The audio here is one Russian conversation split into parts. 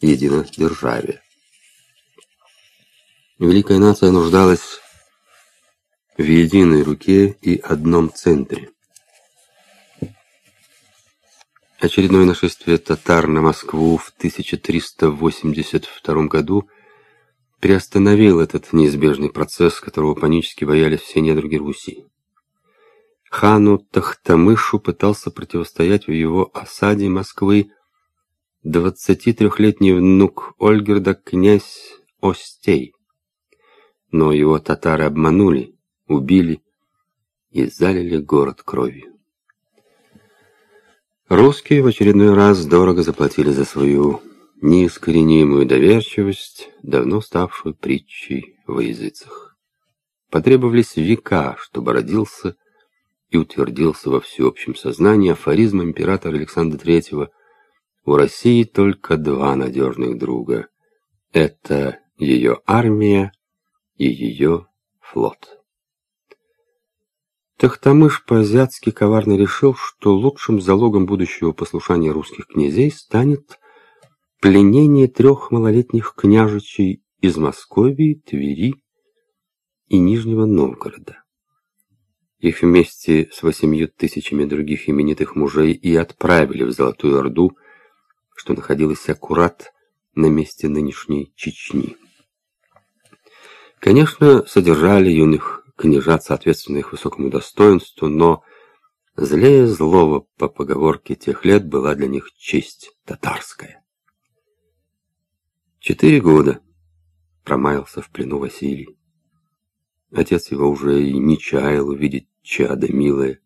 единодержавия. Великая нация нуждалась в единой руке и одном центре. Очередное нашествие татар на Москву в 1382 году приостановил этот неизбежный процесс, которого панически боялись все недруги Руси. Хану Тахтамышу пытался противостоять в его осаде Москвы 23-летний внук Ольгерда князь Остей. Но его татары обманули, убили и залили город кровью. Русские в очередной раз дорого заплатили за свою неискоренимую доверчивость, давно ставшую притчей во языцах. Потребовались века, чтобы родился и утвердился во всеобщем сознании афоризм императора Александра III «У России только два надежных друга. Это ее армия и ее флот». Тахтамыш по-азиатски коварно решил, что лучшим залогом будущего послушания русских князей станет пленение трех малолетних княжичей из Московии, Твери и Нижнего Новгорода. Их вместе с восемью тысячами других именитых мужей и отправили в Золотую Орду, что находилось аккурат на месте нынешней Чечни. Конечно, содержали юных княжат, соответственно их высокому достоинству, но злее злого по поговорке тех лет была для них честь татарская. Четыре года промаялся в плену Василий. Отец его уже и не чаял увидеть чадо милое.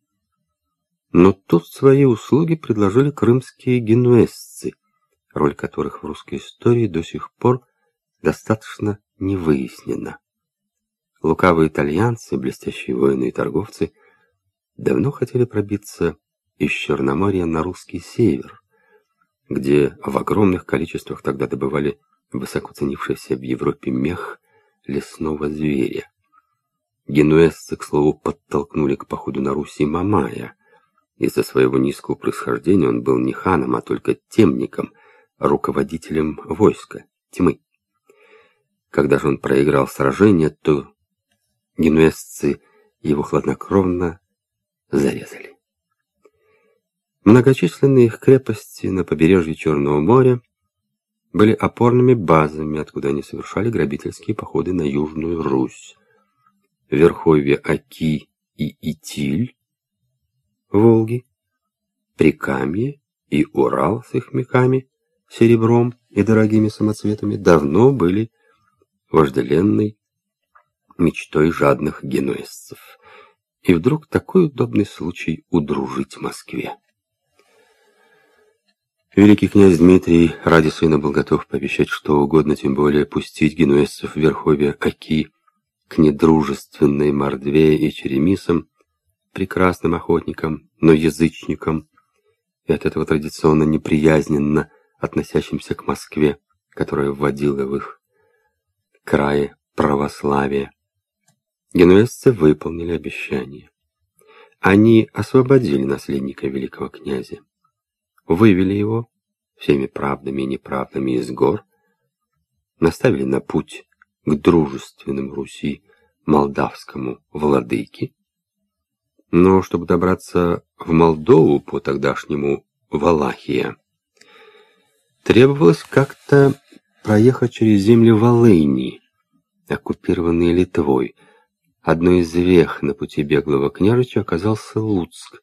Но тут свои услуги предложили крымские генуэзцы, роль которых в русской истории до сих пор достаточно не выяснена. Лукавые итальянцы, блестящие воины и торговцы, давно хотели пробиться из Черноморья на русский север, где в огромных количествах тогда добывали высоко ценившийся в Европе мех лесного зверя. Генуэзцы, к слову, подтолкнули к походу на Руси Мамая. Из-за своего низкого происхождения он был не ханом, а только темником, руководителем войска, тьмы. Когда же он проиграл сражение, то генуэзцы его хладнокровно зарезали. Многочисленные их крепости на побережье Черного моря были опорными базами, откуда они совершали грабительские походы на Южную Русь. Верховье Аки и Итиль, Волги, Прикамье и Урал с их меками, серебром и дорогими самоцветами давно были вожделенной мечтой жадных генуэзцев. И вдруг такой удобный случай удружить Москве. Великий князь Дмитрий ради сына был готов пообещать что угодно, тем более пустить генуэзцев в Верховье Аки к недружественной Мордве и Черемисам, прекрасным охотникам, но язычникам, и от этого традиционно неприязненно относящимся к Москве, которая вводила в их крае православие. Генуэзцы выполнили обещание. Они освободили наследника великого князя, вывели его всеми правдами и неправдами из гор, наставили на путь к дружественным Руси молдавскому владыке. Но чтобы добраться в Молдову по тогдашнему Валахия, требовалось как-то проехать через земли Волыни, оккупированные Литвой, Одной из вех на пути беглого княжича оказался Луцк,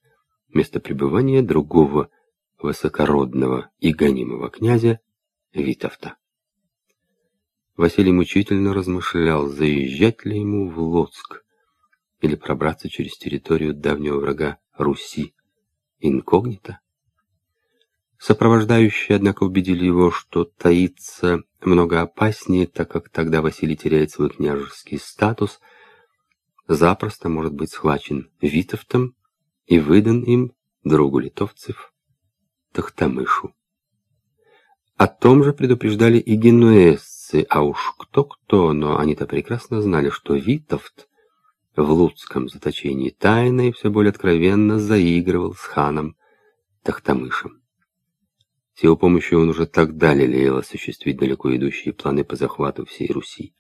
место пребывания другого высокородного и гонимого князя Витовта. Василий мучительно размышлял, заезжать ли ему в Луцк или пробраться через территорию давнего врага Руси, инкогнито. Сопровождающие, однако, убедили его, что таиться много опаснее, так как тогда Василий теряет свой княжеский статус – запросто может быть схвачен Витовтом и выдан им другу литовцев Тахтамышу. О том же предупреждали и генуэзцы, а уж кто-кто, но они-то прекрасно знали, что Витовт в Луцком заточении тайно и все более откровенно заигрывал с ханом Тахтамышем. С его помощью он уже тогда лелеял осуществить далеко идущие планы по захвату всей Руси.